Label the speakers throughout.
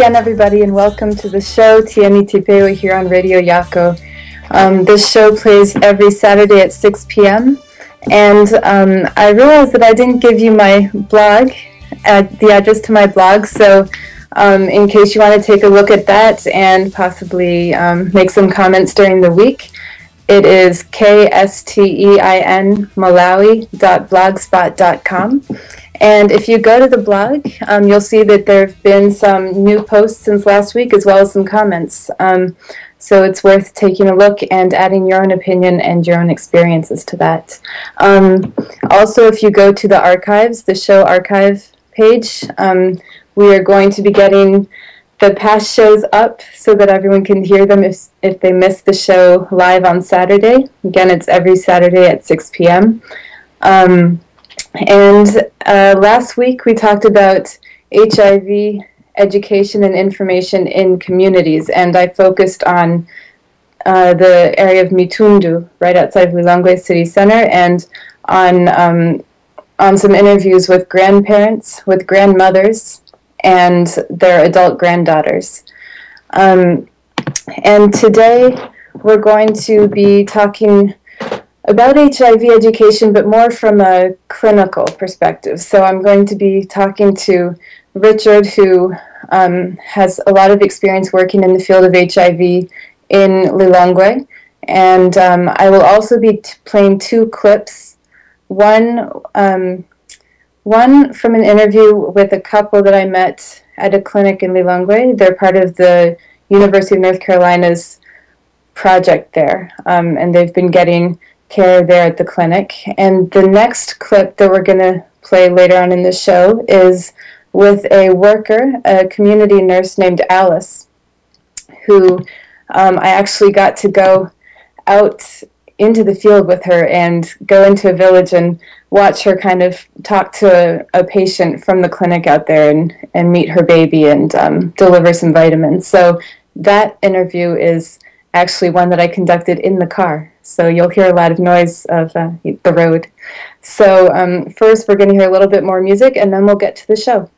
Speaker 1: again, everybody, and welcome to the show Tieni Tipewe here on Radio Yako. Um, this show plays every Saturday at 6 p.m. And um, I realized that I didn't give you my blog, uh, the address to my blog. So, um, in case you want to take a look at that and possibly um, make some comments during the week, it is kstein malawi.blogspot.com. And if you go to the blog, um, you'll see that there have been some new posts since last week, as well as some comments. Um, so it's worth taking a look and adding your own opinion and your own experiences to that. Um, also, if you go to the archives, the show archive page, um, we are going to be getting the past shows up so that everyone can hear them if, if they missed the show live on Saturday. Again, it's every Saturday at 6 p.m. And uh, last week we talked about HIV education and information in communities, and I focused on uh, the area of Mitundu, right outside of Lilongwe City Center, and on um, on some interviews with grandparents, with grandmothers, and their adult granddaughters. Um, and today we're going to be talking about HIV education, but more from a clinical perspective. So I'm going to be talking to Richard, who um, has a lot of experience working in the field of HIV in Lilongwe. And um, I will also be playing two clips. One, um, one from an interview with a couple that I met at a clinic in Lilongwe. They're part of the University of North Carolina's project there, um, and they've been getting care there at the clinic. And the next clip that we're going to play later on in the show is with a worker, a community nurse named Alice, who um, I actually got to go
Speaker 2: out into the field with her and go into a village and watch her kind of talk to a, a patient from the clinic out there and, and meet her baby and um, deliver some vitamins. So that interview is actually one that I conducted in the car. So you'll hear a lot of noise of uh, the road. So um, first, we're going to hear a little bit more music, and then we'll get to the show.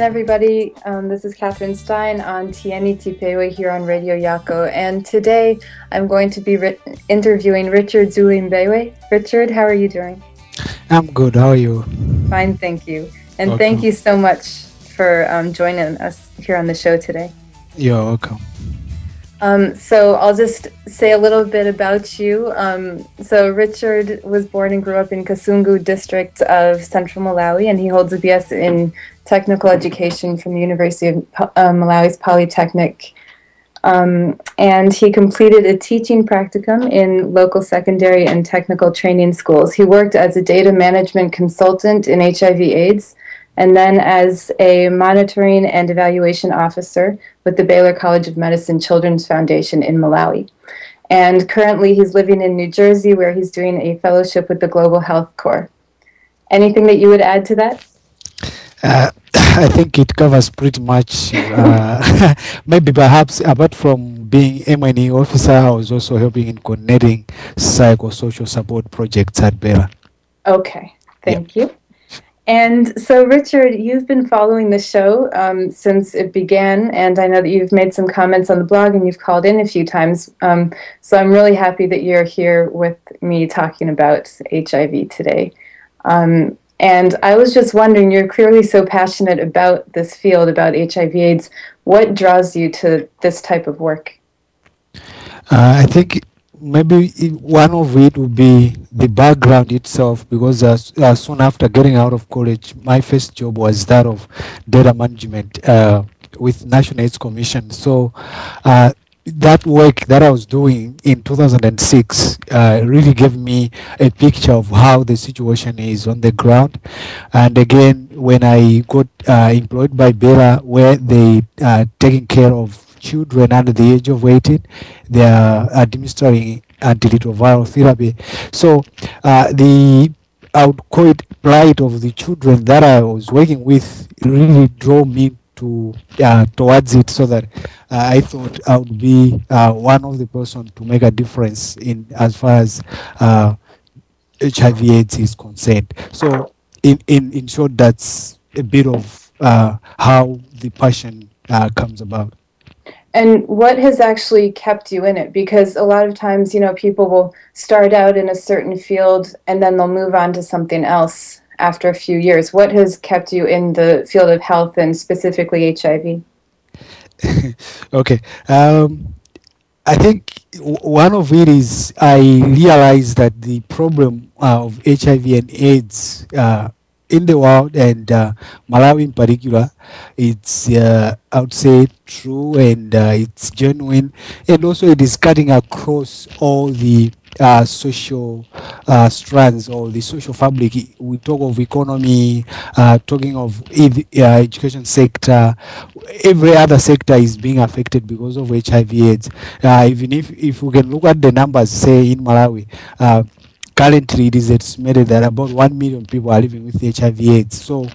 Speaker 1: Again, everybody. Um, this is Catherine Stein on Tieni Tipewe here on Radio Yako. And today I'm going to be ri- interviewing Richard Zulimbewe. Richard, how are you doing?
Speaker 3: I'm good. How are you?
Speaker 1: Fine, thank you. And
Speaker 3: Welcome.
Speaker 1: thank you so much for um, joining us here on the show today.
Speaker 3: You're welcome.
Speaker 1: Um, so I'll just say a little bit about you. Um, so Richard was born and grew up in Kasungu district of central Malawi, and he holds a BS in technical education from the University of uh, Malawi's Polytechnic. Um, and he completed a teaching practicum in local secondary and technical training schools. He worked as a data management consultant in HIV/AIDS, and then as a monitoring and evaluation officer with the Baylor College of Medicine Children's Foundation in Malawi. And currently, he's living in New Jersey, where he's doing a fellowship with the Global Health Corps. Anything that you would add to that?
Speaker 3: Uh, I think it covers pretty much. Uh, maybe perhaps apart from being M&E officer, I was also helping in coordinating psychosocial support projects at Baylor.
Speaker 1: Okay, thank you. And so, Richard, you've been following the show um, since it began, and I know that you've made some comments on the blog and you've called in a few times. Um, so, I'm really happy that you're here with me talking about HIV today. Um, and I was just wondering, you're clearly so passionate about this field, about HIV/AIDS. What draws you to this type of work?
Speaker 3: Uh, I think maybe one of it would be the background itself because as, soon after getting out of college, my first job was that of data management uh, with National AIDS Commission. So uh, that work that I was doing in 2006 uh, really gave me a picture of how the situation is on the ground. And again, when I got uh, employed by Baylor where they are taking care of children under the age of 18, they are administering antiretroviral therapy. So uh, the I plight of the children that I was working with really drove me to uh, towards it so that uh, I thought I would be uh, one of the person to make a difference in as far as uh, HIV AIDS is concerned. So in, in, in short, that's a bit of uh, how the passion uh, comes about.
Speaker 1: And what has actually kept you in it? Because a lot of times, you know, people will start out in a certain field and then they'll move on to something else after a few years. What has kept you in the field of health and specifically HIV?
Speaker 3: okay. Um, I think one of it is I realized that the problem of HIV and AIDS uh, in the world and uh, Malawi in particular, it's uh, I would say true and uh, it's genuine, and also it is cutting across all the uh, social uh, strands or the social fabric. We talk of economy, uh, talking of ed- uh, education sector, every other sector is being affected because of HIV/AIDS. Uh, even if if we can look at the numbers, say in Malawi. Currently, it is estimated that about 1 million people are living with HIV/AIDS. So,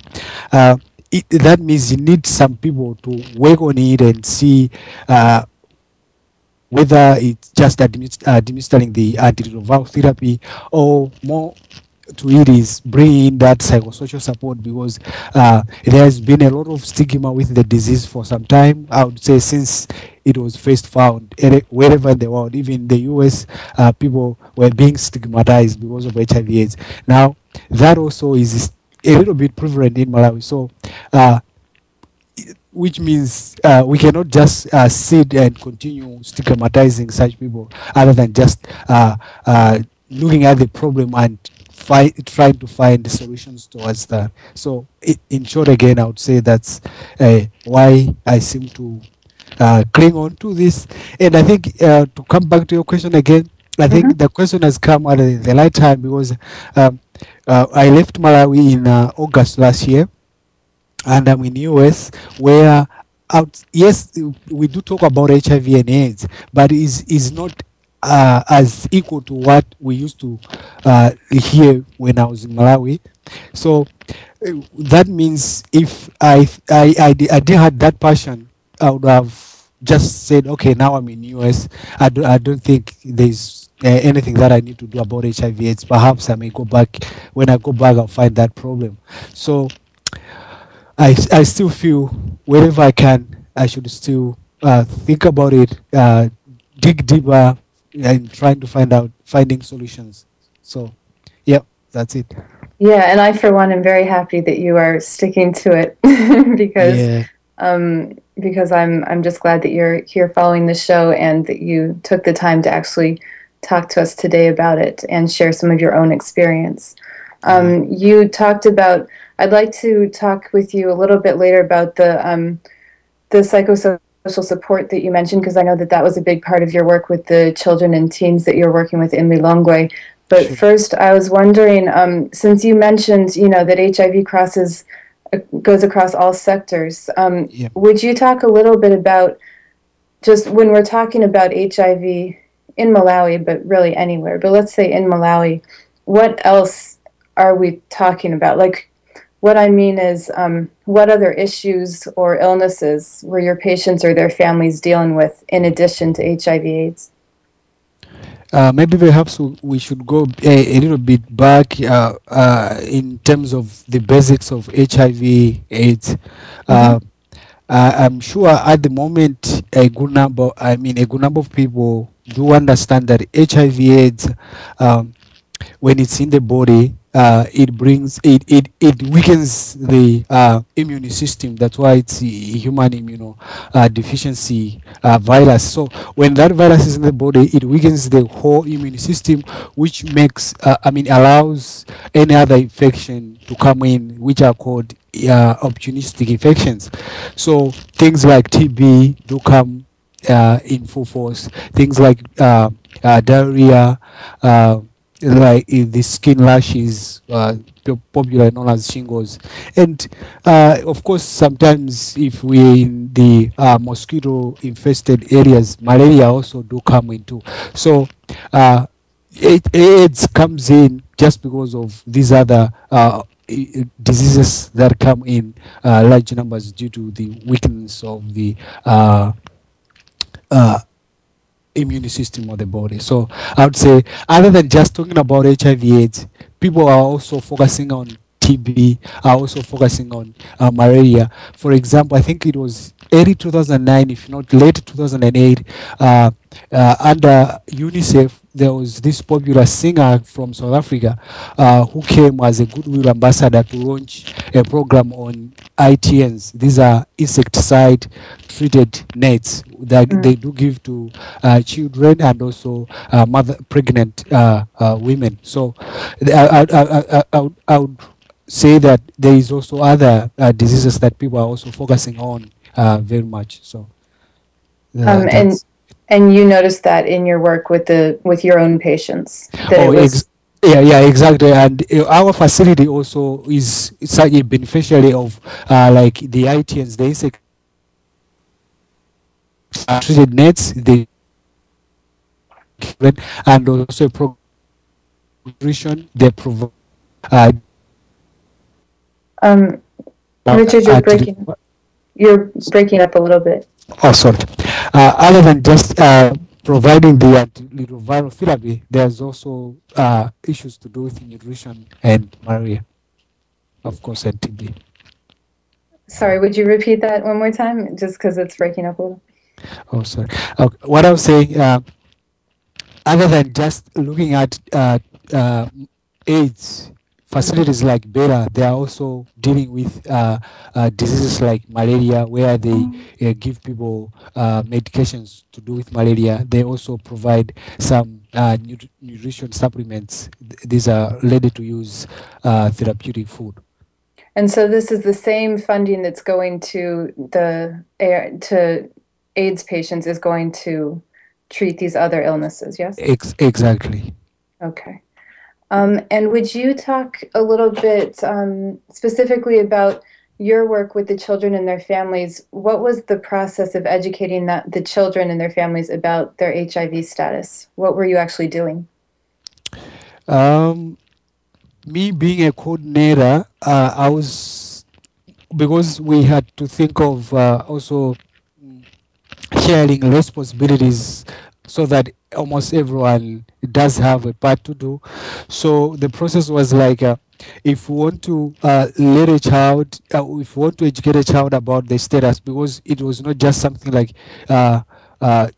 Speaker 3: uh, it, that means you need some people to work on it and see uh, whether it's just administ- administering the antiretroviral therapy or more to it is bringing in that psychosocial support because uh, there has been a lot of stigma with the disease for some time. I would say since it was first found wherever in the world, even in the US, uh, people were being stigmatized because of HIV/AIDS. Now that also is a little bit prevalent in Malawi. So. Uh, which means uh, we cannot just uh, sit and continue stigmatizing such people other than just uh, uh, looking at the problem and fi- trying to find solutions towards that. So, in short, again, I would say that's uh, why I seem to uh, cling on to this. And I think uh, to come back to your question again, I think
Speaker 1: Mhm.
Speaker 3: the question has come at the right time because um, uh, I left Malawi in uh, August last year and I'm in US where out yes we do talk about HIV and AIDS, but is is not uh, as equal to what we used to uh, hear when I was in Malawi. So uh, that means if I I I, I didn't have that passion, I would have just said, okay, now I'm in US. I don't I don't think there's uh, anything that I need to do about HIV/AIDS. Perhaps I may go back when I go back. I'll find that problem. So I, I still feel wherever I can, I should still uh, think about it, uh, dig deeper, and trying to find out finding solutions. So, yeah, that's it.
Speaker 1: Yeah, and I, for one, am very happy that you are sticking to it because
Speaker 3: Yeah,
Speaker 1: um, because I'm I'm just glad that you're here following the show and that you took the time to actually talk to us today about it and share some of your own experience. Um, you talked about. I'd like to talk with you a little bit later about the um, the psychosocial support that you mentioned because I know that that was a big part of your work with the children and teens that you're working with in Lilongwe. But
Speaker 3: Sure.
Speaker 1: first, I was wondering, um, since you mentioned, you know, that HIV crosses uh, goes across all sectors. Um,
Speaker 3: Yeah.
Speaker 1: Would you talk a little bit about just when we're talking about HIV in Malawi, but really anywhere, but let's say in Malawi, what else are we talking about? Like, what I mean is, um, what other issues or illnesses were your patients or their families dealing with in addition to HIV/AIDS?
Speaker 3: Uh, maybe perhaps we should go a, a little bit back uh, uh, in terms of the basics of HIV AIDS. Uh, uh, I'm sure at the moment a good number, I mean a good number of people do understand that HIV AIDS, um, when it's in the body, uh, it brings it, it it weakens the uh, immune system. That's why it's a human immuno uh, deficiency virus. So when that virus is in the body, it weakens the whole immune system, which makes uh, I mean allows any other infection to come in, which are called uh, opportunistic infections. So things like TB do come uh, in full force. Things like diarrhea, like uh, the skin rashes, uh, po- popular known as shingles, and uh, of course sometimes if we're in the uh, mosquito infested areas, malaria also do come into. So uh, AIDS comes in just because of these other uh, diseases that come in uh, large numbers due to the weakness of the uh, uh, immune system of the body. So I would say, other than just talking about HIV/AIDS, people are also focusing on TB, are also focusing on uh, malaria. For example, I think it was early 2009, if not late 2008, uh, uh, under UNICEF, there was this popular singer from South Africa uh, who came as a goodwill ambassador to launch a program on ITNs. These are insecticide treated nets that
Speaker 1: Mm.
Speaker 3: they do give to uh, children and also uh, mother pregnant uh, uh, women. So I, I, I, I, would, I would say that there is also other uh, diseases that people are also focusing on uh, very much. So
Speaker 1: Um, and and you noticed that in your work with the with your own patients
Speaker 3: oh, ex- yeah, yeah, exactly. And uh, our facility also is such a beneficiary of uh, like the ITNs, the insect uh, treated nets, the and also pro- nutrition they provide. Uh,
Speaker 1: um, Richard, you're
Speaker 3: uh,
Speaker 1: breaking you're breaking up a little bit.
Speaker 3: Oh, sorry. Uh, other than just uh, providing the antiretroviral therapy, there's also uh, issues to do with nutrition and malaria, of course, and TB.
Speaker 1: Sorry, would you repeat that one more time? Just because it's breaking up a little.
Speaker 3: Oh, sorry. Okay. What I was saying, uh, other than just looking at uh, uh, AIDS, facilities like Baylor, they are also dealing with uh, uh, diseases like malaria, where they uh, give people uh, medications to do with malaria. They also provide some uh, nut- nutrition supplements. Th- These are ready to use uh, therapeutic food.
Speaker 1: And so this is the same funding that's going to the to AIDS patients is going to treat these other illnesses. Yes.
Speaker 3: Ex- exactly.
Speaker 1: Okay. Um, and would you talk a little bit um, specifically about your work with the children and their families? What was the process of educating that, the children and their families about their HIV status? What were you actually doing?
Speaker 3: Um, me being a coordinator, uh, I was because we had to think of uh, also sharing responsibilities so that almost everyone does have a part to do. So the process was like, uh, if we want to uh, let a child, uh, if we want to educate a child about the status, because it was not just something like uh, uh,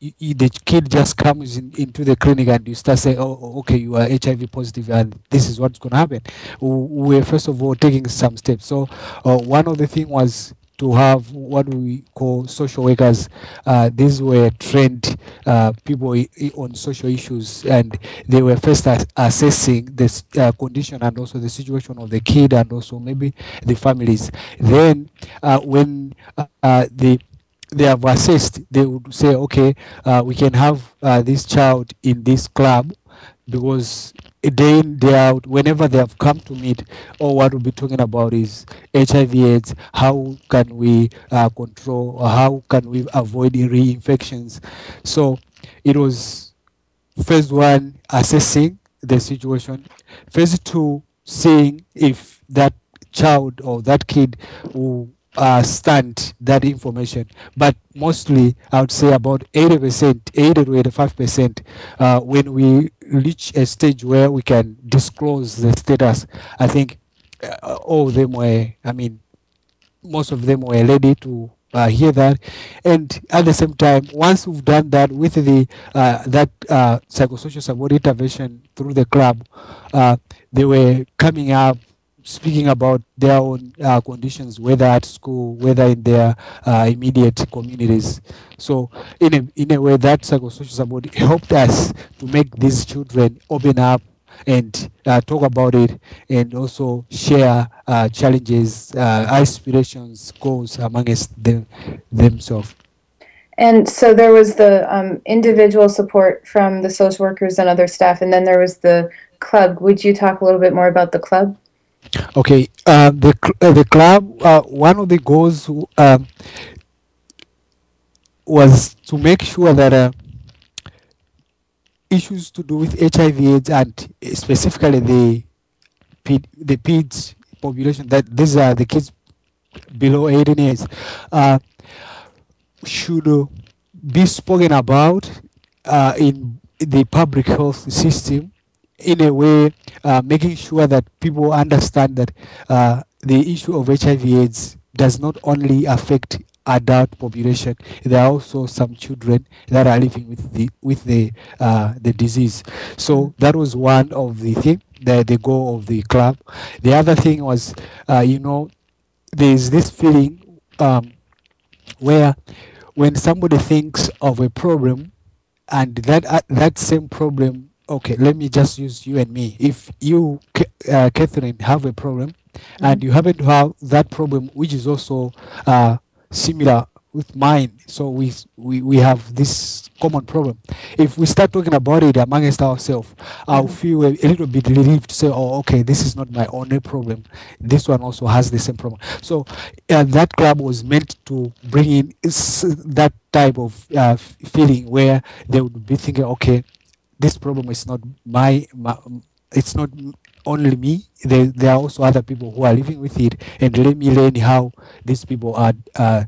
Speaker 3: the kid just comes in, into the clinic and you start saying, oh, oh, okay, you are HIV positive and this is what's going to happen. We're first of all taking some steps. So uh, one of the thing was to have what we call social workers. Uh, these were trained uh, people on social issues and they were first as- assessing this uh, condition and also the situation of the kid and also maybe the families. Then uh, when uh, the they have assessed, they would say, okay, uh, we can have this child in this club because day in, day out, whenever they have come to meet, all what we'll be talking about is HIV AIDS, how can we uh, control, how can we avoid reinfections. So it was phase one, assessing the situation. Phase two, seeing if that child or that kid will uh, stand that information. But mostly, I would say about 80%, 80 to 85%, uh, when we reach a stage where we can disclose the status, I think uh, all of them were, I mean, most of them were ready to uh, hear that and at the same time once we've done that with the uh, that uh, psychosocial support intervention through the club uh, they were coming up speaking about their own uh, conditions whether at school whether in their uh, immediate communities so in a, in a way that psychosocial support helped us to make these children open up and uh, talk about it and also share uh, challenges, uh, aspirations, goals amongst them themselves.
Speaker 1: And so there was the um, individual support from the social workers and other staff, and then there was the club. Would you talk a little bit more about the club?
Speaker 3: Okay, uh, the uh, the club. Uh, one of the goals um, was to make sure that uh, issues to do with HIV/AIDS and specifically the P- the PIDS population that these are the kids below 18 years uh, should be spoken about uh, in the public health system in a way uh, making sure that people understand that uh, the issue of HIV AIDS does not only affect adult population there are also some children that are living with the with the uh, the disease. So that was one of the thing the, the goal of the club. The other thing was uh, you know there's this feeling um, where when somebody thinks of a problem and that uh, that same problem okay let me just use you and me. If you uh, catherine have a problem and you happen to have that problem which is also uh, similar with mine so we, we we have this common problem. If we start talking about it amongst ourselves i'll feel a, a little bit relieved to say oh okay this is not my only problem. This one also has the same problem. So uh, that club was meant to bring in that type of uh, feeling where they would be thinking okay this problem is not my, my it's not only me. There, there are also other people who are living with it. And let me learn how these people are uh,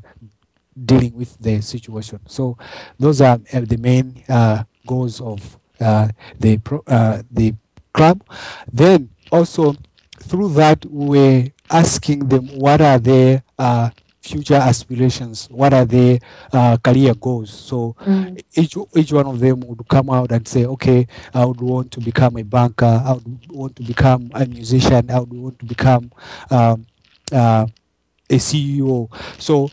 Speaker 3: dealing with the situation. So those are uh, the main uh, goals of uh, the pro, uh, the club. Then also through that we're asking them what are their uh, future aspirations what are their uh, career goals so
Speaker 1: Mm.
Speaker 3: each each one of them would come out and say, okay, I would want to become a banker, I would want to become a musician, I would want to become um, uh, a CEO. So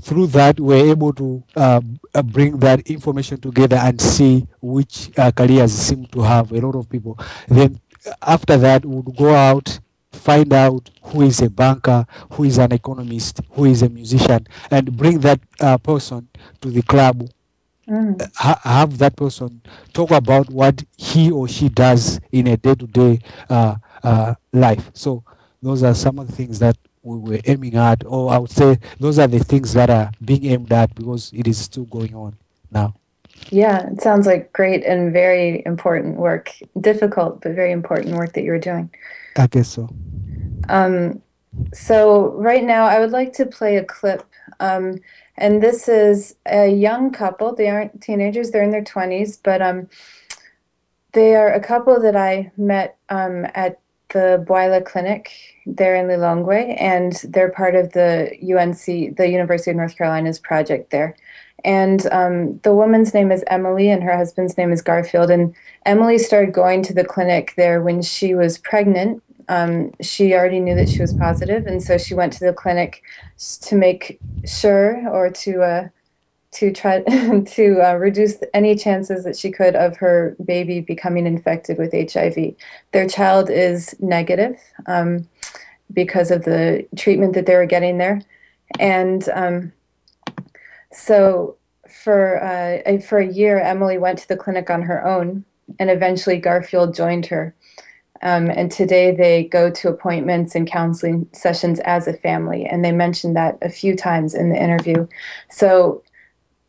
Speaker 3: through that, we're able to uh, uh, bring that information together and see which uh, careers seem to have a lot of people. Then after that, we'll go out find out who is a banker, who is an economist, who is a musician, and bring that uh, person to the club
Speaker 1: Mm.
Speaker 3: ha- have that person talk about what he or she does in a day-to-day uh, uh, life. So those are some of the things that we were aiming at, or I would say those are the things that are being aimed at because it is still going on now.
Speaker 1: Yeah, it sounds like great and very important work. Difficult, but very important work that you were doing.
Speaker 3: I guess so.
Speaker 1: Um, so right now, I would like to play a clip Um, and this is a young couple. They aren't teenagers, they're in their 20s, but um, they are a couple that I met um, at the Bwaila Clinic there in Lilongwe, and they're part of the UNC, the University of North Carolina's project there. And um, the woman's name is Emily, and her husband's name is Garfield. And Emily started going to the clinic there when she was pregnant. Um, she already knew that she was positive, and so she went to the clinic to make sure or to uh, to try to uh, reduce any chances that she could of her baby becoming infected with HIV. Their child is negative um, because of the treatment that they were getting there, and um, so for uh, for a year, Emily went to the clinic on her own, and eventually Garfield joined her. Um, and today they go to appointments and counseling sessions as a family, and they mentioned that a few times in the interview. So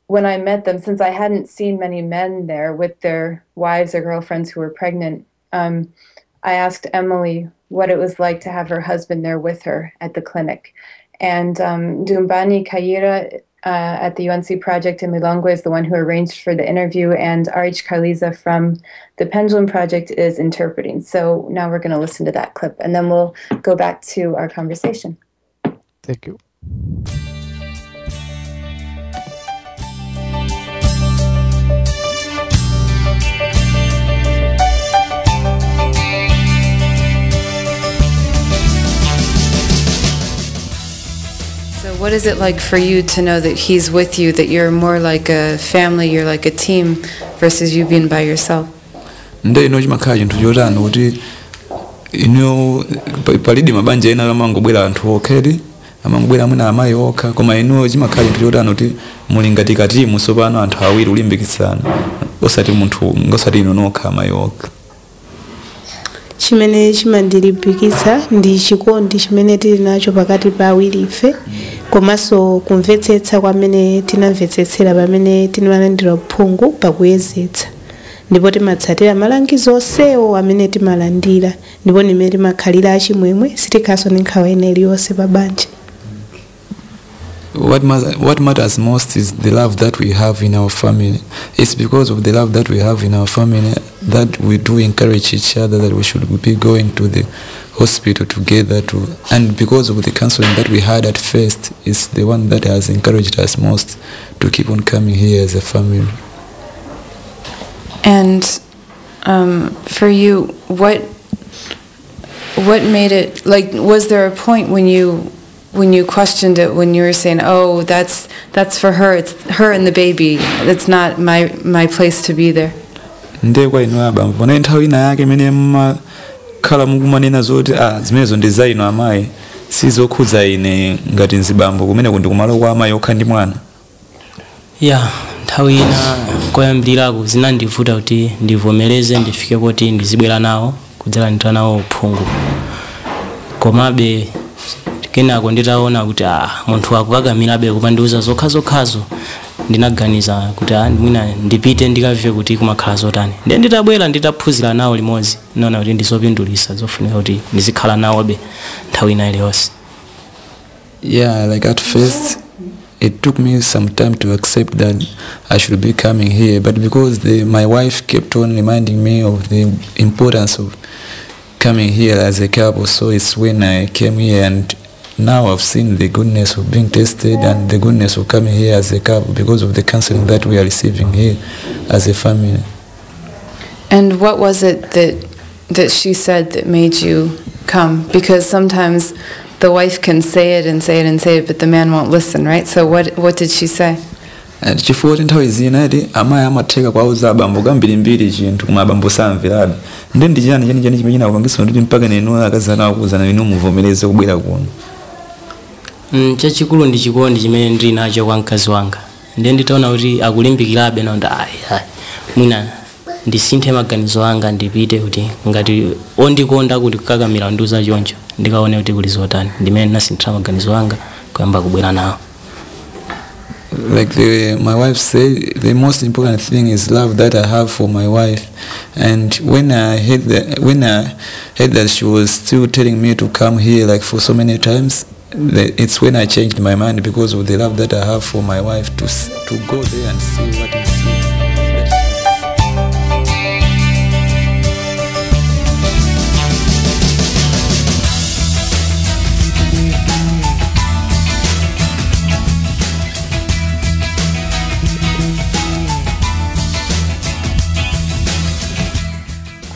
Speaker 1: when I met them, since I hadn't seen many men there with their wives or girlfriends who were pregnant, um, I asked Emily what it was like to have her husband there with her at the clinic. And um, Dumbani Kaira uh, at the UNC project in Lilongwe is the one who arranged for the interview, and Arich Carliza from the Pendulum Project is interpreting. So now we're going to listen to that clip, and then we'll go back to our conversation.
Speaker 3: Thank you.
Speaker 1: What is it like for you to know that he's with you, that you're more like a family, you're like a team, versus you being by yourself?
Speaker 4: nde ino chimakhala chinthu chotani kuti ino palidi mabanja ena amangobwera anthu okhedi amangobwera mwina amayi okha koma ino chimakhala chinthu chotani kuti muli ngati katimu sopano anthu awiri ulimbikitsana osati munthu ngosati ino nokha amayi okha
Speaker 5: chimene chimandilimbikitsa ndi chikondi chimene tili nacho pakati pa awiri ife komanso kumvetsetsa kwamene tinamvetsetsera pamene timalandira uphungu pakuyezetsa ndipo timatsatira malangizo onsewo amene timalandira ndipo nimene timakhalira achimwemwe sitikhaso ndi nkhawa ina iliyonse pa banja
Speaker 4: what, ma- what matters most is the love that we have in our family. It's because of the love that we have in our family that we do encourage each other that we should be going to the hospital together to and because of the counseling that we had at first is the one that has encouraged us most to keep on coming here as a family.
Speaker 1: And um, for you, what what made it like? Was there a point when you when you questioned it when you were saying, "Oh, that's that's for her. It's her and the baby. It's not my my place to be there."
Speaker 4: ndiye kwa inu abambo panayi nthawi ina yake imene mmakhala mukumanena zoti ah, zimenezo ndi za inu amayi sizokhudza ine ngati nzibambo kumeneko ndi kumalo kwa amayi okha ndi mwana
Speaker 6: ya nthawi ina koyambirako zinandivuta kuti ndivomereze ndifike koti ndizibwera nawo kudzalandira nawo uphungu komabe kenako nditaona kuti ah, munthu akukakamirabe kupandiuza zokhazokhazo ndinaganiza kuti ah, mwina ndipite ndikamve kuti kumakhala zotani. Ndiye nditabwera nditaphunzira nawo limodzi naona kuti ndizopindulisa zofunika kuti ndizikhala nawobe nthawi ina iliyonse.
Speaker 4: Yeah, like at first, it took me some time to accept that I should be coming here, but because the, my wife kept on reminding me of the importance of coming here as a couple, so it's when I came here and now I've seen the goodness of being tested and the goodness of coming here as a couple because of the counseling that we are receiving here as a family.
Speaker 1: And what was it that that she said that made you come? Because sometimes the wife can say it and say it and say it, but the man won't listen, right? So what what did she say?
Speaker 4: And chifukwa kuti nthawi zina ati amayi amatheka kwauza abambo kambirimbiri chinthu koma abambo samverabe ndi ndi chani chenicheni chimene chinakupangitsa kuti mpaka nenu akazana akuwuzana inu muvomereze kubwera kuno
Speaker 6: Mm, chachikulu ndi chikondi chimene ndili nacho kwa mkazi wanga. Ndiye nditaona kuti akulimbikirabe nakuti ayi mwina ndisinthe maganizo anga ndipite kuti ngati ondikonda kuti kukakamira ndiuza choncho ndikaone kuti kuli zotani. Ndimene ndinasinthira maganizo anga kuyamba kubwera nawo.
Speaker 4: Like the, my wife said the most important thing is love that i have for my wife. And when i heard that when i heard that she was still telling me to come here like for so many times the, it's when I changed my mind because of the love that I have for my wife to to go there and see what is.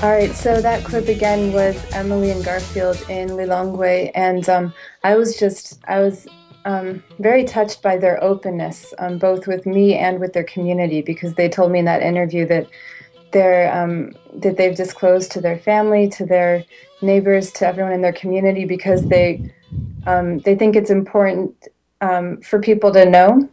Speaker 1: All right, so that clip again was Emily and Garfield in Lilongwe, and um, I was just I was um, very touched by their openness, um, both with me and with their community, because they told me in that interview that they're um, that they've disclosed to their family, to their neighbors, to everyone in their community, because they um, they think it's important um, for people to know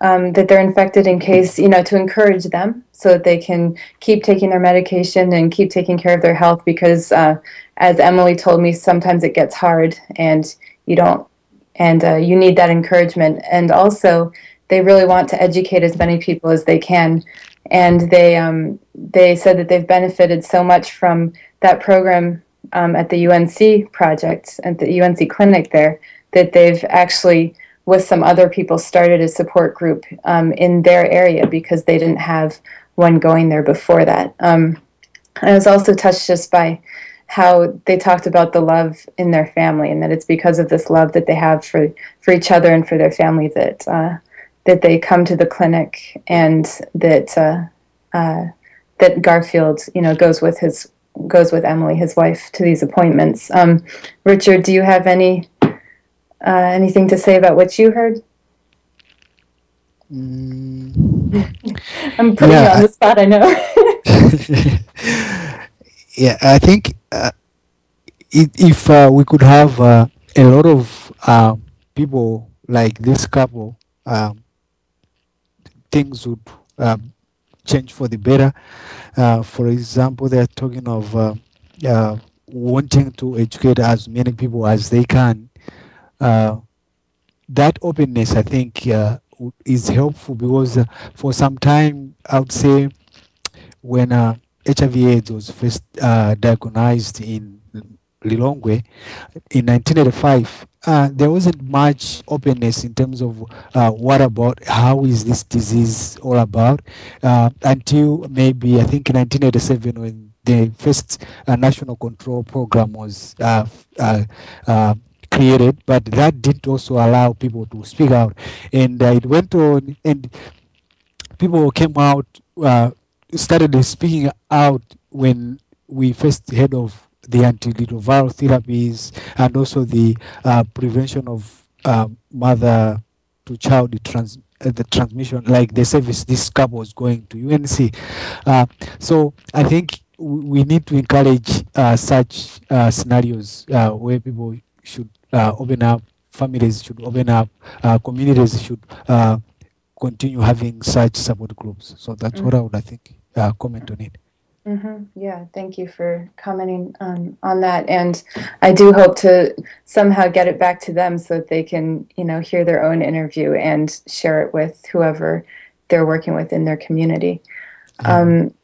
Speaker 1: um, that they're infected in case you know to encourage them so that they can keep taking their medication and keep taking care of their health because uh, as emily told me sometimes it gets hard and you don't and uh, you need that encouragement and also they really want to educate as many people as they can and they um, they said that they've benefited so much from that program um, at the UNC project at the UNC clinic there that they've actually with some other people started a support group um, in their area because they didn't have one going there before that. Um, I was also touched just by how they talked about the love in their family and that it's because of this love that they have for, for each other and for their family that uh, that they come to the clinic and that uh, uh, that Garfield you know goes with his goes with Emily his wife to these appointments. Um, Richard, do you have any uh, anything to say about what you heard?
Speaker 3: Mm,
Speaker 1: I'm putting
Speaker 3: Yeah,
Speaker 1: you on the spot. I know.
Speaker 3: yeah, I think if uh, we could have uh, a lot of uh, people like this couple, um, things would um, change for the better. Uh, for example, they're talking of uh, uh, wanting to educate as many people as they can. Uh, that openness, I think, uh, is helpful because uh, for some time, I would say, when uh, HIV/AIDS was first uh, diagnosed in Lilongwe in 1985, uh, there wasn't much openness in terms of uh, what about how is this disease all about? Uh, until maybe I think in 1987 when the first uh, national control program was uh, uh, created, but that didn't also allow people to speak out, and it went on and people came out, started speaking out when we first heard of the antiretroviral therapies and also the uh, prevention of uh, mother to child trans- uh, the transmission, like the service this couple was going to UNC. Uh, so I think we need to encourage uh, such uh, scenarios uh, where people should uh, open up, families should open up, uh, communities should uh, continue having such support groups. So that's what I would, I think, uh, comment on it.
Speaker 1: hmm Yeah, thank you for commenting um, on that. And I do hope to somehow get it back to them so that they can, you know, hear their own interview and share it with whoever they're working with in their community. Um,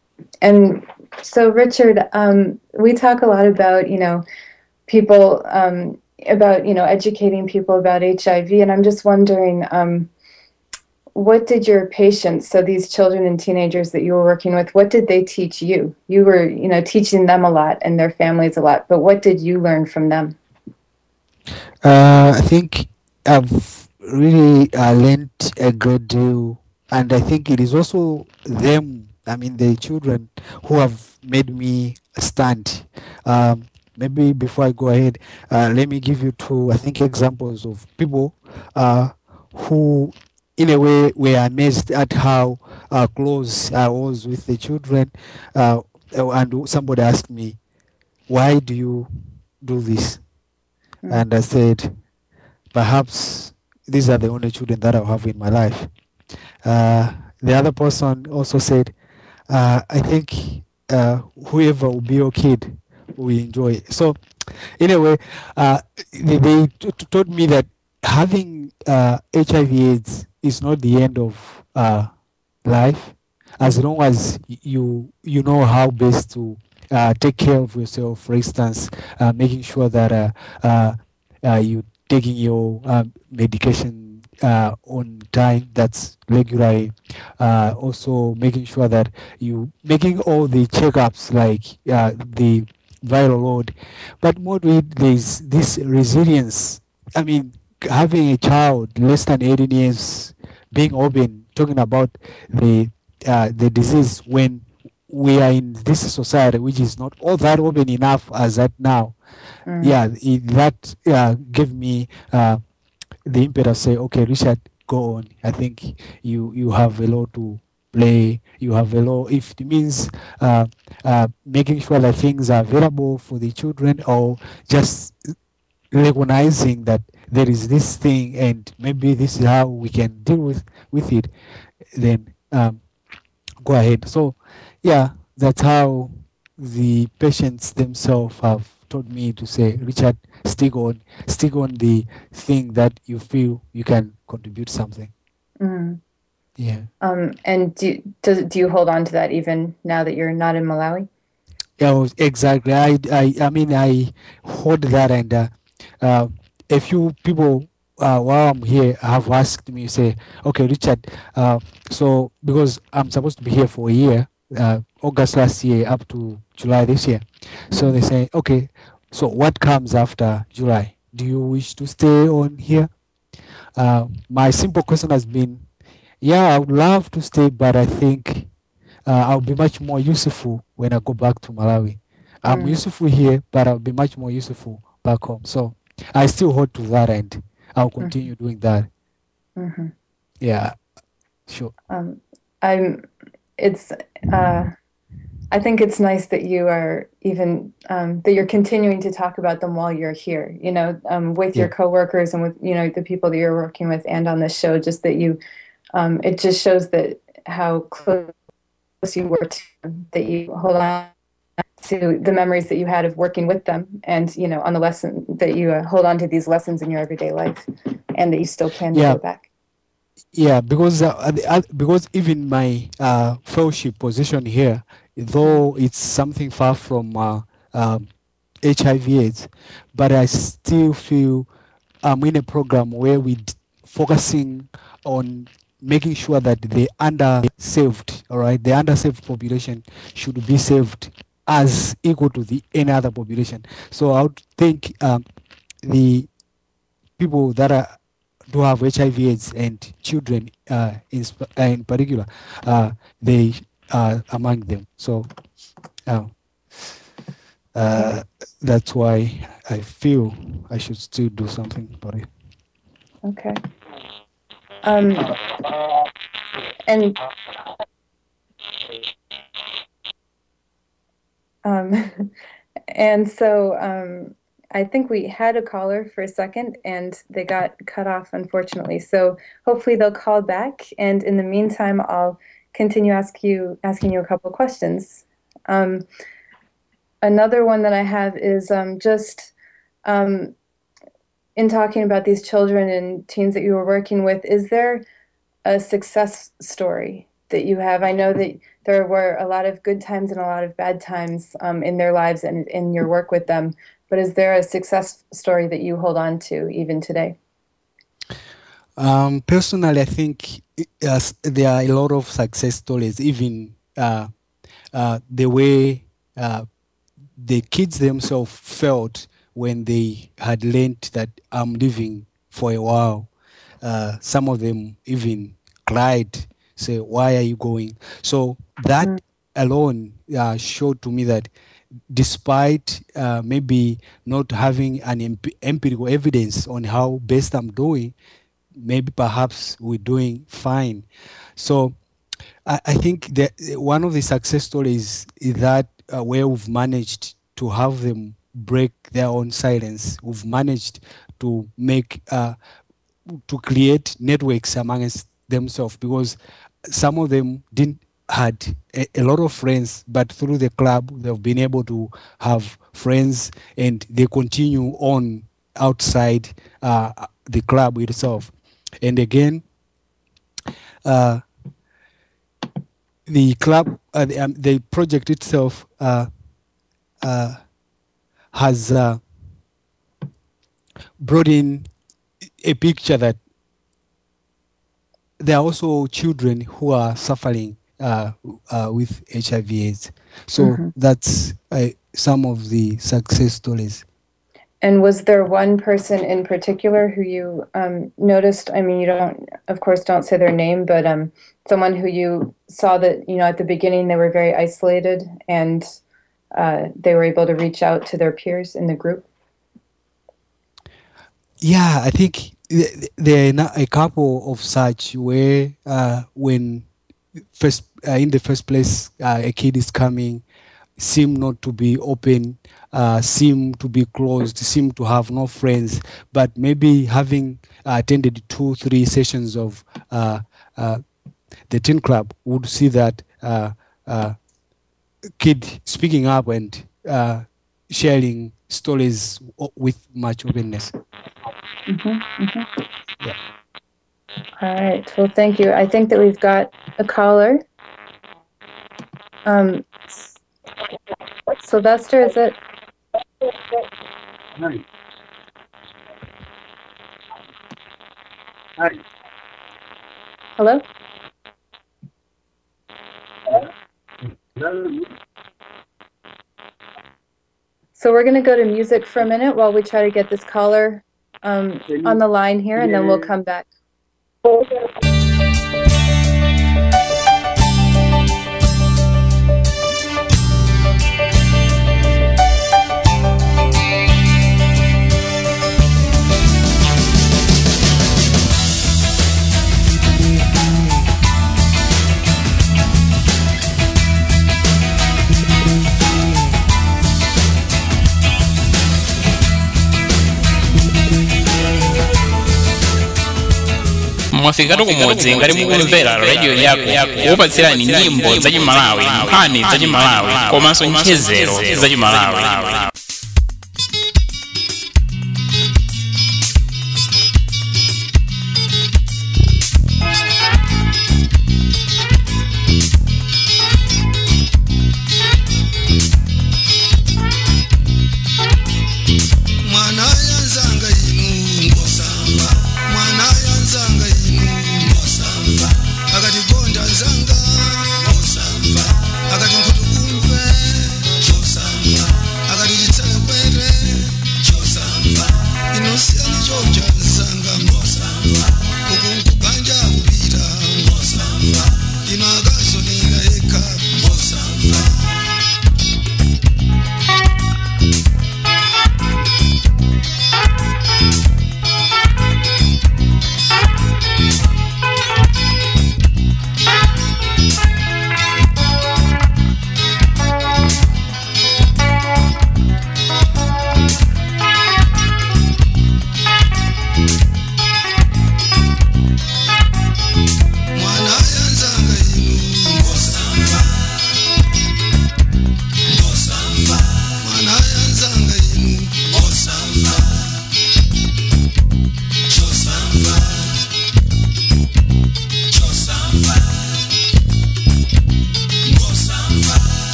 Speaker 1: and so, Richard, um, we talk a lot about, you know, people um, about, you know, educating people about HIV. And I'm just wondering, um, what did your patients so these children and teenagers that you were working with what did they teach you you were you know teaching them a lot and their families a lot but what did you learn from them
Speaker 3: Uh, I think I've really uh, learned a great deal, and I think it is also them. I mean, the children who have made me stand. Um, maybe before I go ahead, uh, let me give you two, I think, examples of people uh, who, in a way, we are amazed at how uh, close I was with the children. Uh, and somebody asked me, "Why do you do this?" and I said, perhaps these are the only children that I have in my life. Uh, the other person also said, uh, I think uh, whoever will be your kid will enjoy it. So, in a way, uh, they, they t- t- told me that having uh, HIV/AIDS is not the end of uh, life, as long as you you know how best to uh, take care of yourself. For instance, uh, making sure that uh, uh, uh, you taking your uh, medication on time. That's regularly. Also making sure that you making all the checkups like the viral load. But more there's this resilience. I mean, having a child less than 18 years being open, talking about the uh, the disease when we are in this society which is not all that open enough as at now. Yeah, it, that uh, gave me uh, the impetus say, okay, Richard, go on. I think you you have a lot to play. You have a lot. If it means uh, uh, making sure that things are available for the children, or just recognizing that there is this thing, and maybe this is how we can deal with with it, then um, go ahead. So, yeah, that's how the patients themselves have told me to say, Richard, stick on, stick on the thing that you feel you can contribute something.
Speaker 1: Mm.
Speaker 3: Yeah.
Speaker 1: Um, and do, do, do you hold on to that even now that you're not in Malawi?
Speaker 3: Yeah, exactly. I, I, I mean, I hold that, and uh, uh, a few people uh, while I'm here have asked me, say, okay, Richard, uh, so because I'm supposed to be here for a year, uh, August last year up to July this year, so they say, okay, so what comes after July? Do you wish to stay on here? Uh, my simple question has been, yeah, I would love to stay, but I think uh, I'll be much more useful when I go back to Malawi. I'm
Speaker 1: Mm.
Speaker 3: useful here, but I'll be much more useful back home. So I still hold to that end. I'll continue doing that.
Speaker 1: hmm
Speaker 3: Yeah, sure.
Speaker 1: Um, I'm. It's. Uh, I think it's nice that you are even um, that you're continuing to talk about them while you're here. You know, um, with your
Speaker 3: Yeah.
Speaker 1: coworkers and with you know the people that you're working with, and on this show. Just that you, um, it just shows that how close you were to that you hold on to the memories that you had of working with them, and you know on the lesson that you uh, hold on to these lessons in your everyday life, and that you still plan to
Speaker 3: Yeah.
Speaker 1: go back.
Speaker 3: Yeah, because uh, because even my uh, fellowship position here, though it's something far from uh, um, HIV/AIDS, but I still feel I'm in a program where we d- focusing on making sure that the underserved, all right, the underserved population should be saved as equal to the any other population. So I would think um, the people that are do have HIV/AIDS and children uh, in uh, in particular, uh, they are among them. So, uh, uh, that's why I feel I should still do something about it.
Speaker 1: Okay. Um, and um, and so um, I think we had a caller for a second, and they got cut off, unfortunately. So hopefully they'll call back. And in the meantime, I'll continue ask you asking you a couple questions. Um, another one that I have is um, just. Um, in talking about these children and teens that you were working with, is there a success story that you have? I know that there were a lot of good times and a lot of bad times um, in their lives and in your work with them, but is there a success story that you hold on to even today?
Speaker 3: Um, personally, I think uh, there are a lot of success stories, even uh, uh, the way uh, the kids themselves felt when they had learned that I'm living for a while. Uh, some of them even cried, say, "Why are you going?" So that
Speaker 1: Mm.
Speaker 3: alone uh, showed to me that despite uh, maybe not having an emp- empirical evidence on how best I'm doing, maybe perhaps we're doing fine. So I, I think that one of the success stories is that uh, where we've managed to have them break their own silence. We've managed to make uh, to create networks amongst themselves because some of them didn't had a, a lot of friends but through the club they've been able to have friends and they continue on outside uh, the club itself. And again uh, the club uh, the, um, the project itself uh, uh, has uh, brought in a picture that there are also children who are suffering uh, uh, with HIV/AIDS. So
Speaker 1: Mhm.
Speaker 3: that's uh, some of the success stories.
Speaker 1: And was there one person in particular who you um, noticed? I mean, you don't, of course, don't say their name, but um, someone who you saw that, you know, at the beginning they were very isolated and uh, they were able to reach out to their peers in the group?
Speaker 3: Yeah, I think th- th- there are a couple of such where uh, when first uh, in the first place uh, a kid is coming, seem not to be open, uh, seem to be closed, seem to have no friends, but maybe having uh, attended two, three sessions of uh, the teen club would see that kid speaking up and sharing stories with much openness.
Speaker 1: Mhm, mhm.
Speaker 3: Yeah.
Speaker 1: All right. Well, thank you. I think that we've got a caller. Um, Sylvester, is it? Hi. Hi. Hello? So we're going to go to music for a minute while we try to get this caller um, on the line here, and then we'll come back.
Speaker 7: mwafrika tukumudzi ngati mukumvera radio yako. Wopatsirani nyimbo zachimalawi mphani zachi malawi komanso nchezero zachimalawi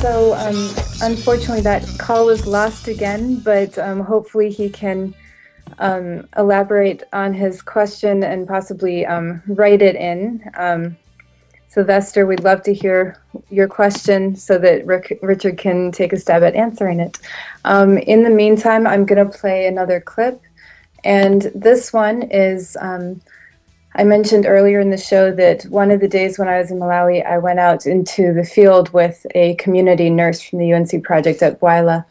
Speaker 1: so, um, unfortunately, that call was lost again, but um, hopefully he can um, elaborate on his question and possibly um, write it in. Um, Sylvester, we'd love to hear your question so that Rick, Richard can take a stab at answering it. Um, in the meantime, I'm going to play another clip, and this one is. I mentioned earlier in the show that one of the days when I was in Malawi, I went out into the field with a community nurse from the UNC project at Bwaila.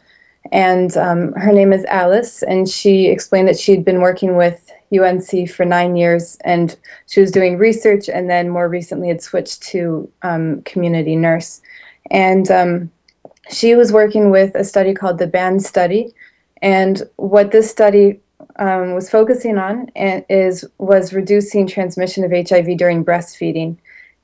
Speaker 1: And um, her name is Alice, and she explained that she'd been working with UNC for nine years and she was doing research and then more recently had switched to um, community nurse. And um, she was working with a study called the BAN study. And what this study um, was focusing on is was reducing transmission of HIV during breastfeeding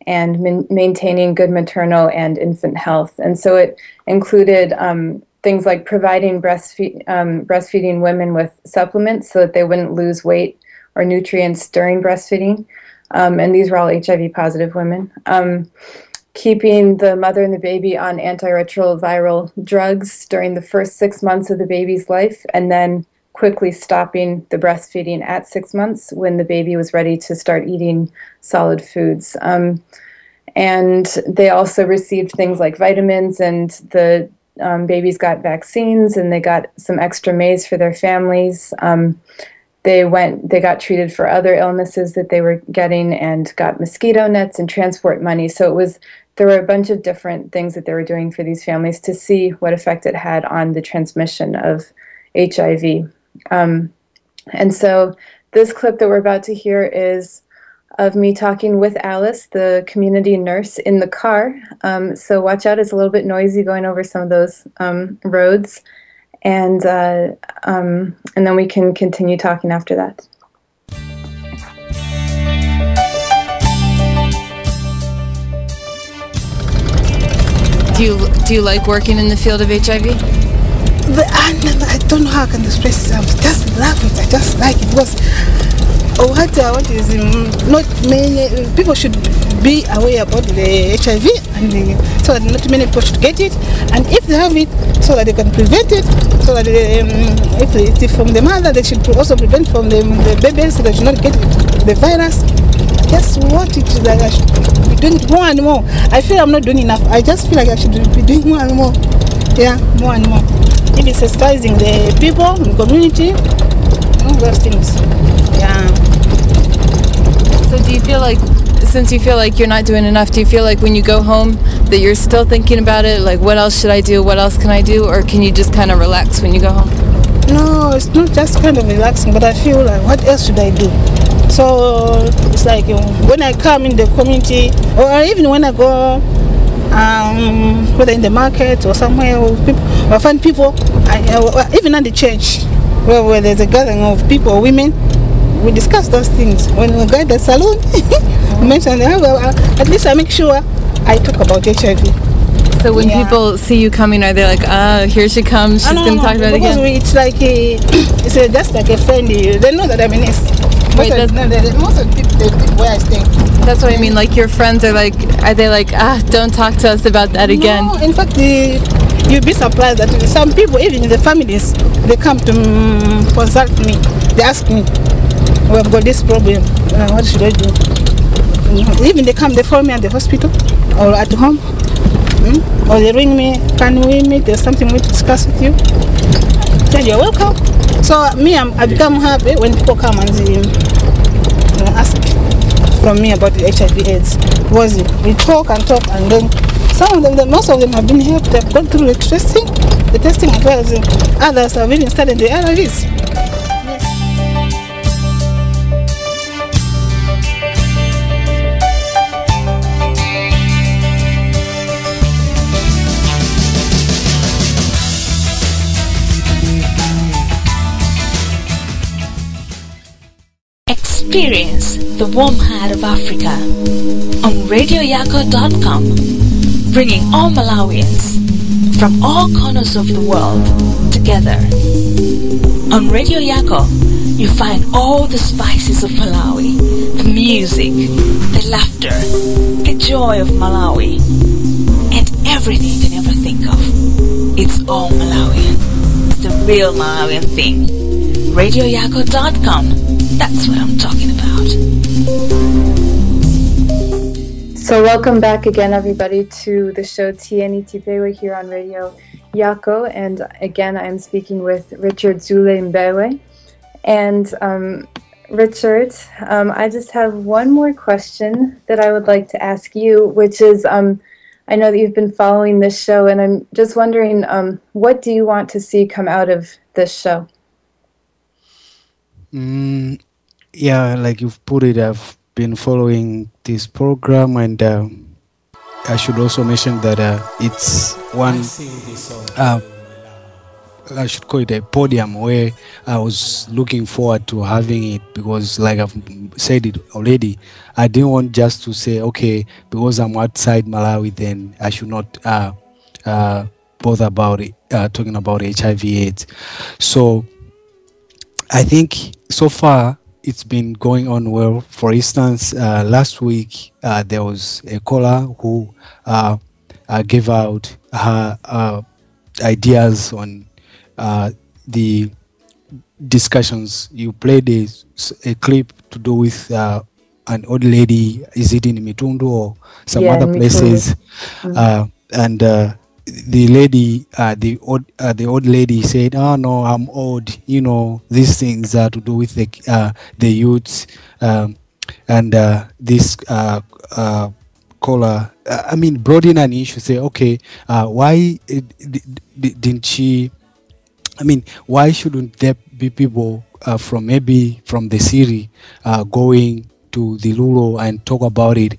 Speaker 1: and maintaining good maternal and infant health. And so it included um, things like providing breastfeed, um, breastfeeding women with supplements so that they wouldn't lose weight or nutrients during breastfeeding. Um, and these were all HIV positive women. Um, keeping the mother and the baby on antiretroviral drugs during the first six months of the baby's life, and then quickly stopping the breastfeeding at six months when the baby was ready to start eating solid foods. Um, and they also received things like vitamins, and the um, babies got vaccines, and they got some extra maize for their families. Um, they went they got treated for other illnesses that they were getting and got mosquito nets and transport money so it was there were a bunch of different things that they were doing for these families to see what effect it had on the transmission of hiv um, and so this clip that we're about to hear is of me talking with alice the community nurse in the car um, so watch out it's a little bit noisy going over some of those um, roads and uh, um, and then we can continue talking after that.
Speaker 8: Do you do you like working in the field of HIV?
Speaker 9: The, I, I don't know how I can express it. I just love it. I just like it because what I want is um, not many people should be aware about the HIV and so that not many people should get it. And if they have it, so that they can prevent it. So that um, if it's from the mother, they should also prevent from the, the baby so they should not get the virus. Just want it like I should be doing it more and more. I feel I'm not doing enough. I just feel like I should be doing more and more. Yeah, more and more. It's sensitizing the people, the community, all those things. Yeah.
Speaker 8: So do you feel like since you feel like you're not doing enough, do you feel like when you go home that you're still thinking about it, like what else should I do, what else can I do, or can you just kind of relax when you go home?
Speaker 9: No, it's not just kind of relaxing, but I feel like what else should I do? So it's like um, when I come in the community, or even when I go, um, whether in the market or somewhere, or, people, or find people, I, even at the church, where, where there's a gathering of people, women, we discuss those things. When we go to the salon, we mention them. Well, uh, at least I make sure I talk about HIV.
Speaker 8: So when
Speaker 9: Yeah.
Speaker 8: people see you coming, are they like, ah, here she comes, she's
Speaker 9: no,
Speaker 8: gonna
Speaker 9: no,
Speaker 8: talk about it
Speaker 9: because
Speaker 8: again?
Speaker 9: we- it's like a, it's a, just like a friend. They know that I'm a nurse. Most,
Speaker 8: Wait,
Speaker 9: of,
Speaker 8: that's-
Speaker 9: no, they- most of the people, the people where I stay.
Speaker 8: That's what I mean. Like your friends are like, are they like, ah, don't talk to us about that again?
Speaker 9: No, in fact, the, you'd be surprised that some people, even in the families, they come to mm, consult me. They ask me, "We have got this problem. Uh, what should I do?" Mm, Even they come, they phone me at the hospital or at home, mm? or they ring me. Can we meet? There's something we discuss with you. Then you're welcome. So me, I'm, I become happy when people come and you know, ask from me about the HIV/AIDS. Was it? we talk and talk, and then some of them, the- most of them have been helped. They've gone through the testing, the testing as well as others have even studied the ARVs.
Speaker 10: Experience the warm heart of Africa on radioyako.com, bringing all Malawians from all corners of the world together. On Radio Yako, you find all the spices of Malawi, the music, the laughter, the joy of Malawi, and everything you can ever think of. It's all Malawian. It's the real Malawian thing. RadioYako.com. That's what I'm talking about.
Speaker 1: So welcome back again, everybody, to the show Tieni Tipewe here on Radio Yako, and again I am speaking with Richard Zule Mbewe. And um, Richard, um, I just have one more question that I would like to ask you, which is um, I know that you've been following this show, and I'm just wondering um, what do you want to see come out of this show?
Speaker 3: Mm, yeah, like you've put it, I've been following this program, and um, I should also mention that uh, it's one. Uh, I should call it a podium where I was looking forward to having it because, like I've said it already, I didn't want just to say, okay, because I'm outside Malawi, then I should not uh, uh, bother about it, uh, talking about HIV/AIDS. So I think so far it's been going on well. For instance, uh, last week uh, there was a caller who uh, uh, gave out her uh, ideas on uh, the discussions. You played a, a clip to do with uh, an old lady. Is it in Mitundu or some
Speaker 1: Yeah,
Speaker 3: other places?
Speaker 1: Mm.
Speaker 3: Uh, and uh, the lady, uh, the old, uh, the old lady said, "Oh no, I'm old. You know, these things are to do with the uh, the youths." Um, and uh, this uh, uh, caller, I mean, brought in an issue. Say, okay, why didn't she? I mean, why shouldn't there be people from maybe from the city going to the Lulo and talk about it?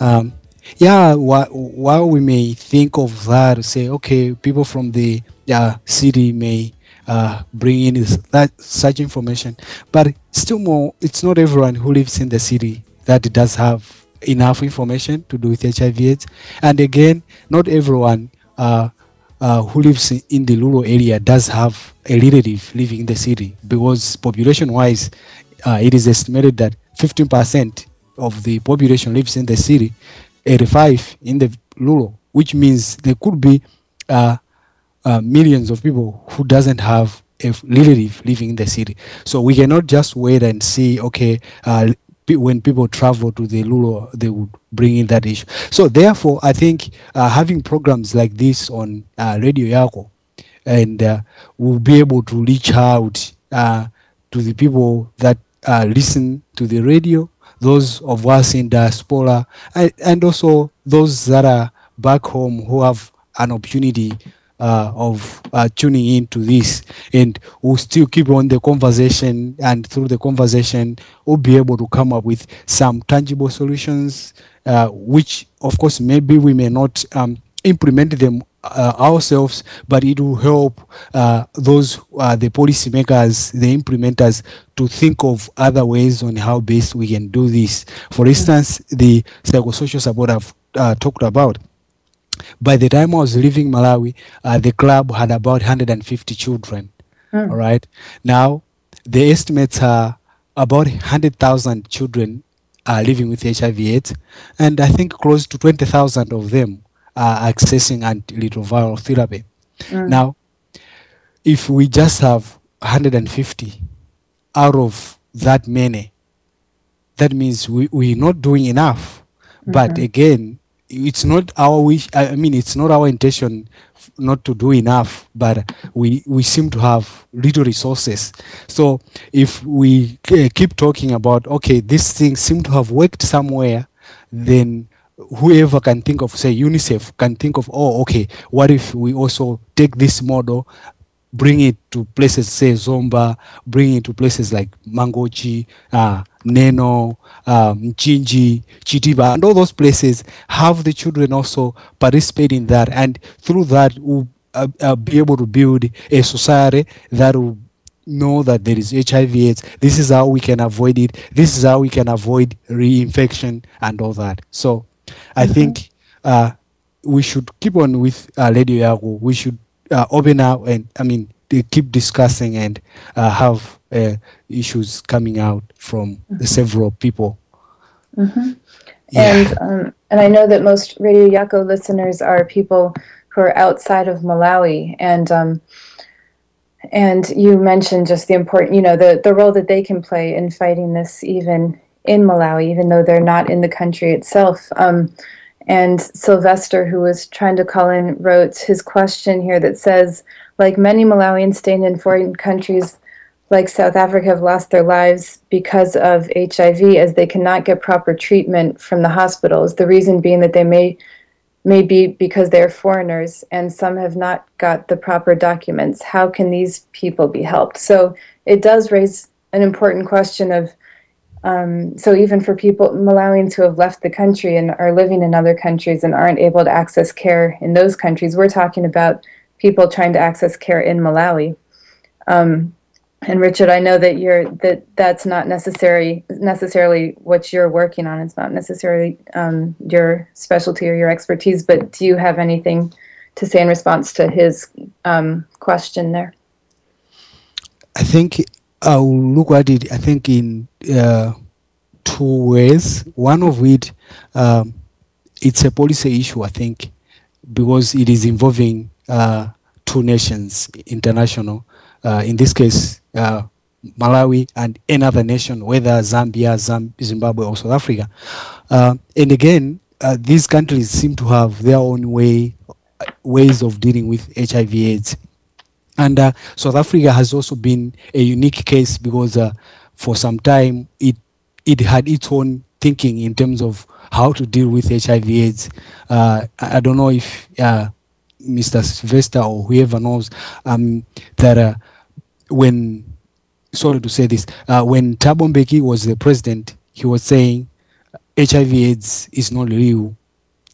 Speaker 3: Um, yeah, whi- while we may think of that, say, okay, people from the uh, city may uh, bring in is that such information, but still more, it's not everyone who lives in the city that does have enough information to do with HIV/AIDS, and again, not everyone. Uh, uh, who lives in, the rural area does have a relative living in the city because population wise uh, it is estimated that 15% of the population lives in the city 85 in the rural which means there could be uh, uh, millions of people who doesn't have a relative living in the city. So we cannot just wait and see okay uh, when people travel to the rural they would bring in that issue. So therefore i think uh, having programs like this on uh, radio yako and uh, we'll be able to reach out to the people that listen to the radio, those of us in diaspora, and, and also those that are back home who have an opportunity uh, of uh, tuning into this. And we'll still keep on the conversation, and through the conversation, we'll be able to come up with some tangible solutions, uh, which, of course, maybe we may not um, implement them uh, ourselves, but it will help uh, those uh, the policymakers, the implementers, to think of other ways on how best we can do this. For instance, the psychosocial support I've uh, talked about. By the time I was leaving Malawi, uh, the club had about 150 children.
Speaker 1: Mm.
Speaker 3: All right. Now, the estimates are about 100,000 children are living with HIV/AIDS, and I think close to 20,000 of them are accessing antiretroviral therapy.
Speaker 1: Mm.
Speaker 3: Now, if we just have 150 out of that many, that means we, we're not doing enough. But
Speaker 1: Mhm.
Speaker 3: again, it's not our wish. I mean, it's not our intention not to do enough, but we, we seem to have little resources. So if we keep talking about, okay, these things seem to have worked somewhere, then whoever can think of, say, UNICEF can think of, oh, okay, what if we also take this model bring it to places say Zomba, bring it to places like Mangochi, uh, Neno, um, Mchinji, Chitipa, and all those places have the children also participate in that, and through that we'll uh, uh, be able to build a society that will know that there is HIV/AIDS. This is how we can avoid it. This is how we can avoid reinfection and all that. So, I think uh, we should keep on with uh, Radio Yako. We should uh, open up and I mean they keep discussing and uh, have uh, issues coming out from the several people.
Speaker 1: hmm
Speaker 3: Yeah.
Speaker 1: And um, and I know that most Radio Yako listeners are people who are outside of Malawi, and um, and you mentioned just the important, you know, the the role that they can play in fighting this, even in Malawi, even though they're not in the country itself. Um, and Sylvester, who was trying to call in, wrote his question here that says, like many Malawians staying in foreign countries like South Africa have lost their lives because of HIV as they cannot get proper treatment from the hospitals. The reason being that they may may be because they're foreigners and some have not got the proper documents. How can these people be helped? So it does raise an important question of um, so even for people Malawians who have left the country and are living in other countries and aren't able to access care in those countries, we're talking about people trying to access care in Malawi. Um, and Richard, I know that you're that that's not necessary necessarily what you're working on. It's not necessarily um, your specialty or your expertise. But do you have anything to say in response to his um, question there?
Speaker 3: I think I'll look at it. I think in uh, two ways. One of which um, it's a policy issue. I think because it is involving uh, two nations, international. Uh, in this case, uh, Malawi and another nation, whether Zambia, Zimbabwe, or South Africa. Uh, and again, uh, these countries seem to have their own way ways of dealing with HIV/AIDS. And uh, South Africa has also been a unique case because uh, for some time it it had its own thinking in terms of how to deal with HIV/AIDS. Uh, I don't know if uh, Mr. Sylvester or whoever knows um, that uh, when sorry to say this, uh, when Thabo Mbeki was the president, he was saying HIV/AIDS is not real.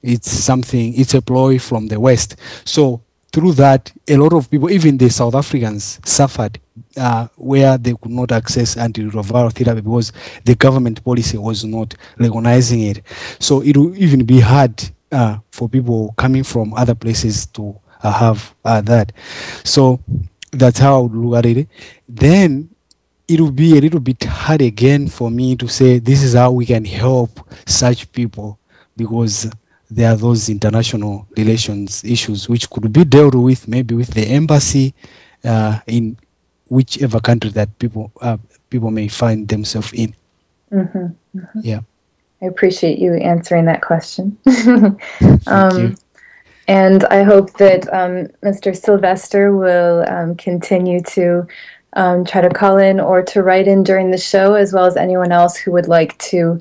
Speaker 3: It's something. It's a ploy from the West. So through that, a lot of people, even the South Africans, suffered uh, where they could not access antiretroviral therapy because the government policy was not recognizing it. So it will even be hard uh, for people coming from other places to uh, have uh, that. So that's how I would look at it. Then it will be a little bit hard again for me to say this is how we can help such people because there are those international relations issues which could be dealt with maybe with the embassy uh, in whichever country that people uh, people may find themselves in.
Speaker 1: hmm
Speaker 3: Yeah.
Speaker 1: I appreciate you answering that question.
Speaker 3: Thank
Speaker 1: um,
Speaker 3: you.
Speaker 1: And I hope that um, Mr. Sylvester will um, continue to um, try to call in or to write in during the show, as well as anyone else who would like to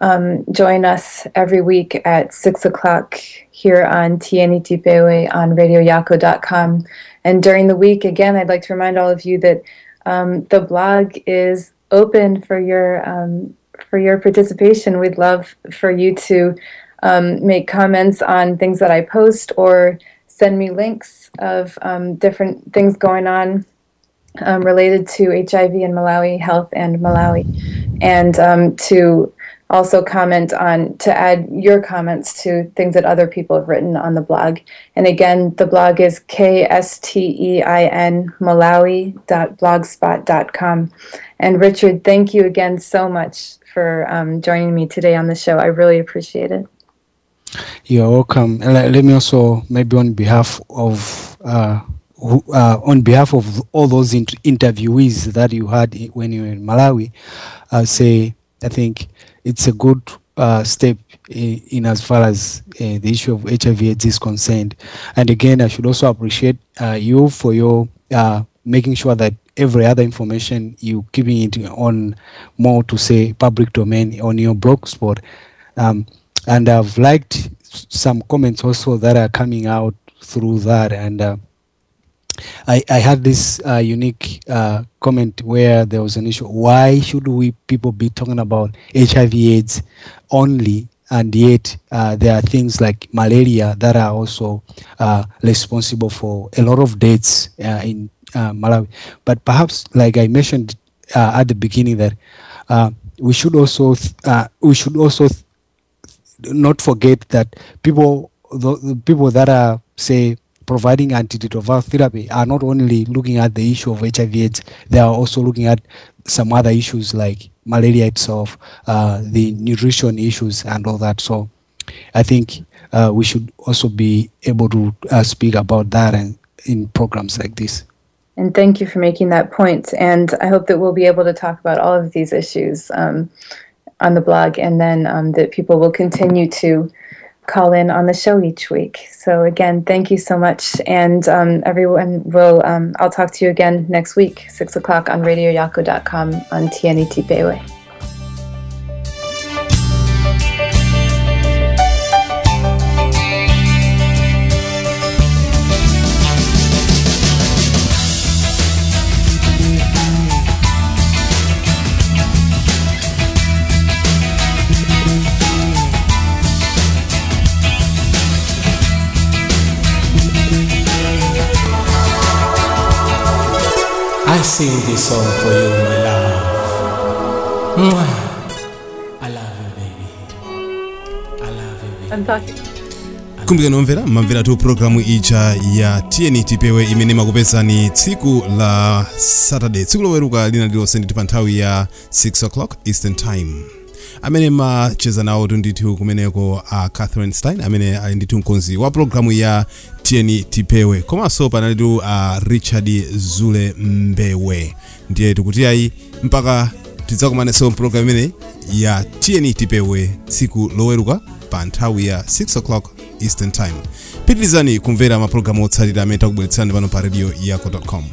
Speaker 1: um, join us every week at 6 o'clock here on Tieni Tipewe on radioyako.com. And during the week, again, I'd like to remind all of you that um, the blog is open for your um, for your participation. We'd love for you to um, make comments on things that I post or send me links of um, different things going on um, related to HIV in Malawi, health and Malawi, and to also comment on to add your comments to things that other people have written on the blog. And again, the blog is kstein malawi.blogspot.com. And Richard, thank you again so much for um, joining me today on the show. I really appreciate it.
Speaker 3: You're welcome. And Let, let me also, maybe on behalf of, uh, uh, on behalf of all those int- interviewees that you had when you were in Malawi, uh, say I think it's a good uh, step in, in as far as uh, the issue of HIV/AIDS is concerned. And again, I should also appreciate uh, you for your uh, making sure that every other information you keeping it on more to say public domain on your blog spot. Um, and I've liked some comments also that are coming out through that. And uh, I, I had this uh, unique uh, comment where there was an issue. Why should we people be talking about HIV/AIDS only, and yet uh, there are things like malaria that are also uh, responsible for a lot of deaths uh, in uh, Malawi. But perhaps, like I mentioned at the beginning, that we should also we should also not forget that people the people that are say providing antiretroviral therapy are not only looking at the issue of HIV AIDS, they are also looking at some other issues like malaria itself, uh, the nutrition issues and all that. So I think uh, we should also be able to uh, speak about that and in programs like this.
Speaker 1: And thank you for making that point. And I hope that we'll be able to talk about all of these issues um, on the blog and then um, that people will continue to call in on the show each week. So, again, thank you so much. And um, everyone will, um, I'll talk to you again next week, 6 o'clock on radioyako.com on Tieni
Speaker 11: Tipewe. Sing this song for you, my love. Mwah. I love you, baby. I love you, baby.
Speaker 1: I'm talking.
Speaker 12: Kumbukani omvera mmamveratu programu ija ya tn tipewe imene makupezani tsiku la saturday tsiku loweruka lina lilonse ndithu pa nthawi ya 6 o'clock eastern time amene macheza nawo ndithu kumeneko a catherine stein amene ali ndithu mkonzi wa programu ya tiyeni tipewe. Komanso panalitu a richard zule mbewe. Ndiye tikuti ayi mpaka tidzakumananso mpulogalamu imene ya tiyeni tipewe tsiku loweruka pa nthawi ya 6 o'clock eastern time. Pitirizani kumvera mapulogalamu otsatira amene takubweretserani pano pa radio yako com